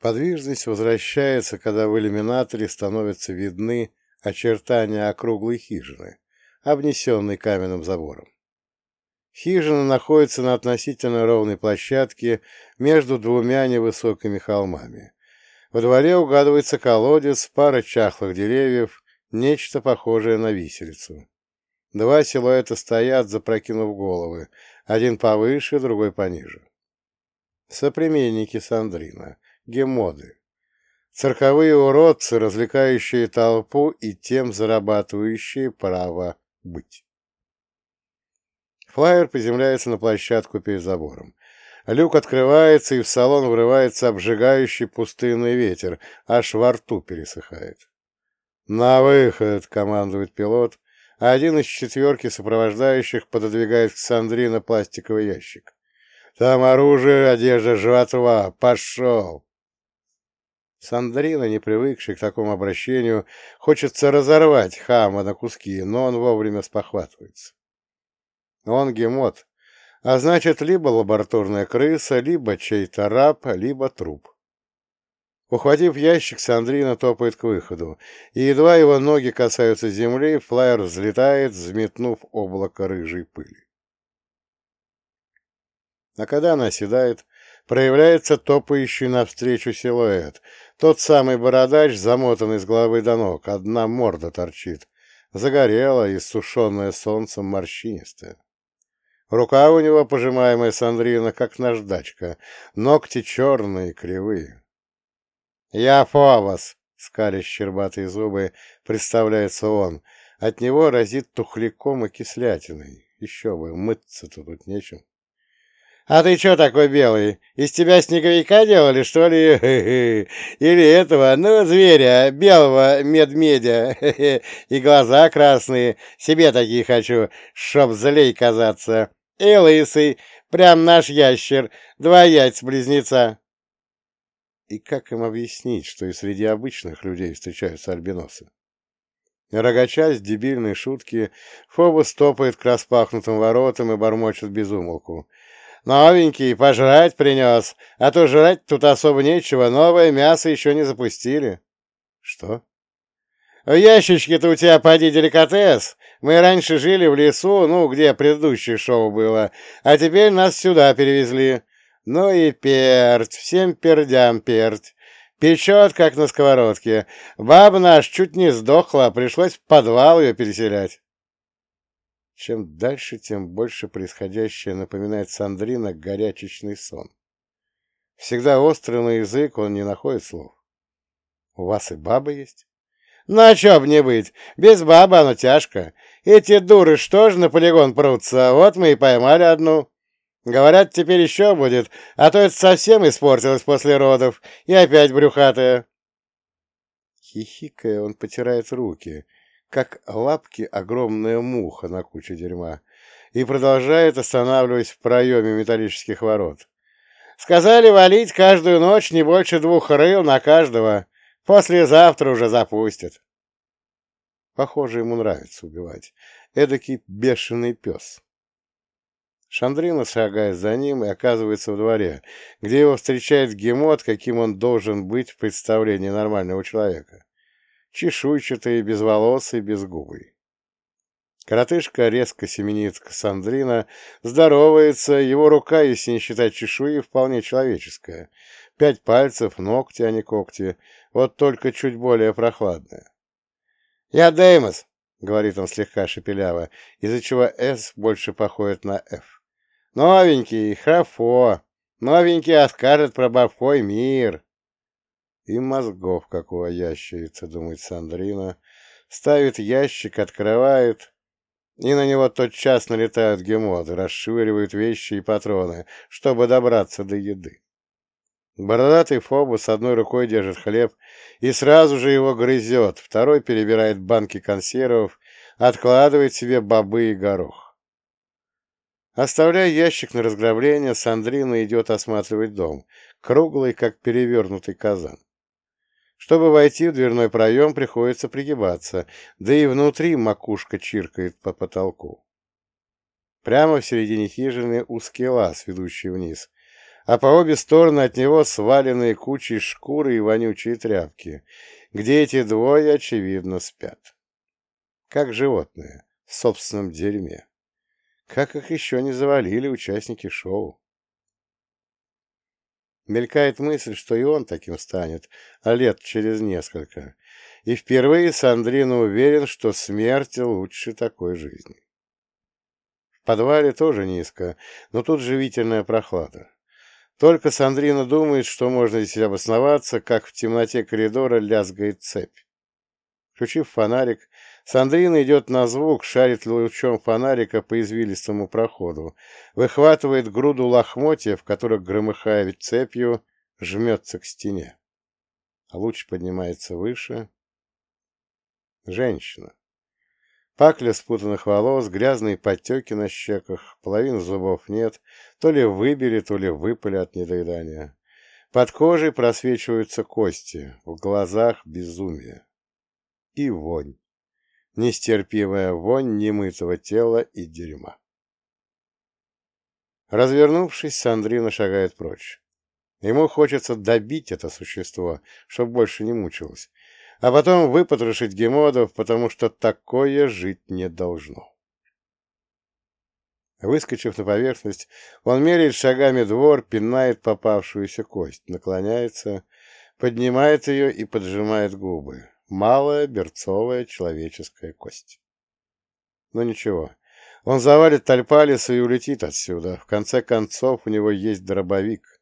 Подвижность возвращается, когда в иллюминаторе становятся видны очертания округлой хижины, обнесенной каменным забором. Хижина находится на относительно ровной площадке между двумя невысокими холмами. Во дворе угадывается колодец, пара чахлых деревьев, нечто похожее на виселицу. Два силуэта стоят, запрокинув головы, один повыше, другой пониже. Соплеменники Сандрина, гемоды. Цирковые уродцы, развлекающие толпу и тем зарабатывающие право быть. Флайер приземляется на площадку перед забором. Люк открывается, и в салон врывается обжигающий пустынный ветер, аж во рту пересыхает. «На выход!» — командует пилот, один из четверки сопровождающих пододвигает к Сандрина пластиковый ящик. «Там оружие, одежда, жратва! Пошел!» Сандрина, не привыкший к такому обращению, хочется разорвать хама на куски, но он вовремя спохватывается. Он гемот, а значит, либо лабораторная крыса, либо чей-то раб, либо труп. Ухватив ящик, Сандрина топает к выходу, и едва его ноги касаются земли, флайер взлетает, взметнув облако рыжей пыли. А когда она оседает, проявляется топающий навстречу силуэт. Тот самый бородач, замотанный с головы до ног, одна морда торчит, загорелая, иссушенная солнцем морщинистая. Рука у него, пожимаемая Сандрина, как наждачка, ногти черные, кривые. «Я Фобос!» — скаля щербатые зубы, представляется он. От него разит тухляком и кислятиной. Еще бы, мыться-то тут нечем. «А ты что такой белый? Из тебя снеговика делали, что ли? Или этого, ну, зверя, белого медмедя, и глаза красные, себе такие хочу, чтоб злей казаться. И лысый, прям наш ящер, два яйца-близнеца. И как им объяснить, что и среди обычных людей встречаются альбиносы? Рогача с дебильной шутки, Фобус топает к распахнутым воротам и бормочет безумолку. «Новенький, пожрать принес, а то жрать тут особо нечего, новое мясо еще не запустили». «Что?» В ящичке-то у тебя, поди, деликатес. Мы раньше жили в лесу, ну, где предыдущее шоу было, а теперь нас сюда перевезли. Ну и перть, всем пердям перть. Печет, как на сковородке. Баба наш чуть не сдохла, пришлось в подвал ее переселять. Чем дальше, тем больше происходящее напоминает Сандрина горячечный сон. Всегда острый на язык, он не находит слов. У вас и баба есть? Ну, а чё б не быть? Без бабы оно тяжко. Эти дуры что ж на полигон прутся? Вот мы и поймали одну. Говорят, теперь еще будет, а то это совсем испортилось после родов, и опять брюхатая. Хихикая, он потирает руки, как лапки огромная муха на куче дерьма, и продолжает, останавливаясь в проеме металлических ворот. Сказали валить каждую ночь не больше двух рыл на каждого. Послезавтра уже запустят. Похоже, ему нравится убивать. Эдакий бешеный пес. Шандрина шагает за ним и оказывается в дворе, где его встречает гемот, каким он должен быть в представлении нормального человека. Чешуйчатый, безволосый, безгубый. Коротышка резко семенит к Сандрина, здоровается, его рука, если не считать чешуи, вполне человеческая. Пять пальцев, ногти, а не когти, вот только чуть более прохладная. «Я Деймос», — говорит он слегка шепеляво, из-за чего «С» больше походит на «Ф». «Новенький, храфо, новенький откажет про бабхой мир». И мозгов какого ящерица, думает Сандрина, ставит ящик, открывает, и на него тотчас налетают гемоды, расшвыривают вещи и патроны, чтобы добраться до еды. Бородатый Фобус одной рукой держит хлеб и сразу же его грызет, второй перебирает банки консервов, откладывает себе бобы и горох. Оставляя ящик на разграбление, Сандрина идет осматривать дом, круглый, как перевернутый казан. Чтобы войти в дверной проем, приходится пригибаться, да и внутри макушка чиркает по потолку. Прямо в середине хижины узкий лаз, ведущий вниз, а по обе стороны от него сваленные кучи шкуры и вонючие тряпки, где эти двое, очевидно, спят. Как животные в собственном дерьме. Как их еще не завалили участники шоу? Мелькает мысль, что и он таким станет, а лет через несколько. И впервые Сандрина уверен, что смерть лучше такой жизни. В подвале тоже низко, но тут живительная прохлада. Только Сандрина думает, что можно здесь обосноваться, как в темноте коридора лязгает цепь. Включив фонарик, Сандрина идет на звук, шарит лучом фонарика по извилистому проходу, выхватывает груду лохмотья, в которых, громыхая цепью, жмется к стене. А луч поднимается выше. Женщина. Пакля спутанных волос, грязные подтеки на щеках, половины зубов нет, то ли выбили, то ли выпали от недоедания. Под кожей просвечиваются кости, в глазах безумие. И вонь. Нестерпимая вонь немытого тела и дерьма. Развернувшись, Сандрина шагает прочь. Ему хочется добить это существо, чтобы больше не мучилось, а потом выпотрошить гемодов, потому что такое жить не должно. Выскочив на поверхность, он меряет шагами двор, пинает попавшуюся кость, наклоняется, поднимает ее и поджимает губы. Малая берцовая человеческая кость. Но ничего, он завалит Тальпалиса и улетит отсюда. В конце концов, у него есть дробовик.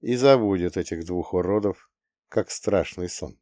И забудет этих двух уродов, как страшный сон.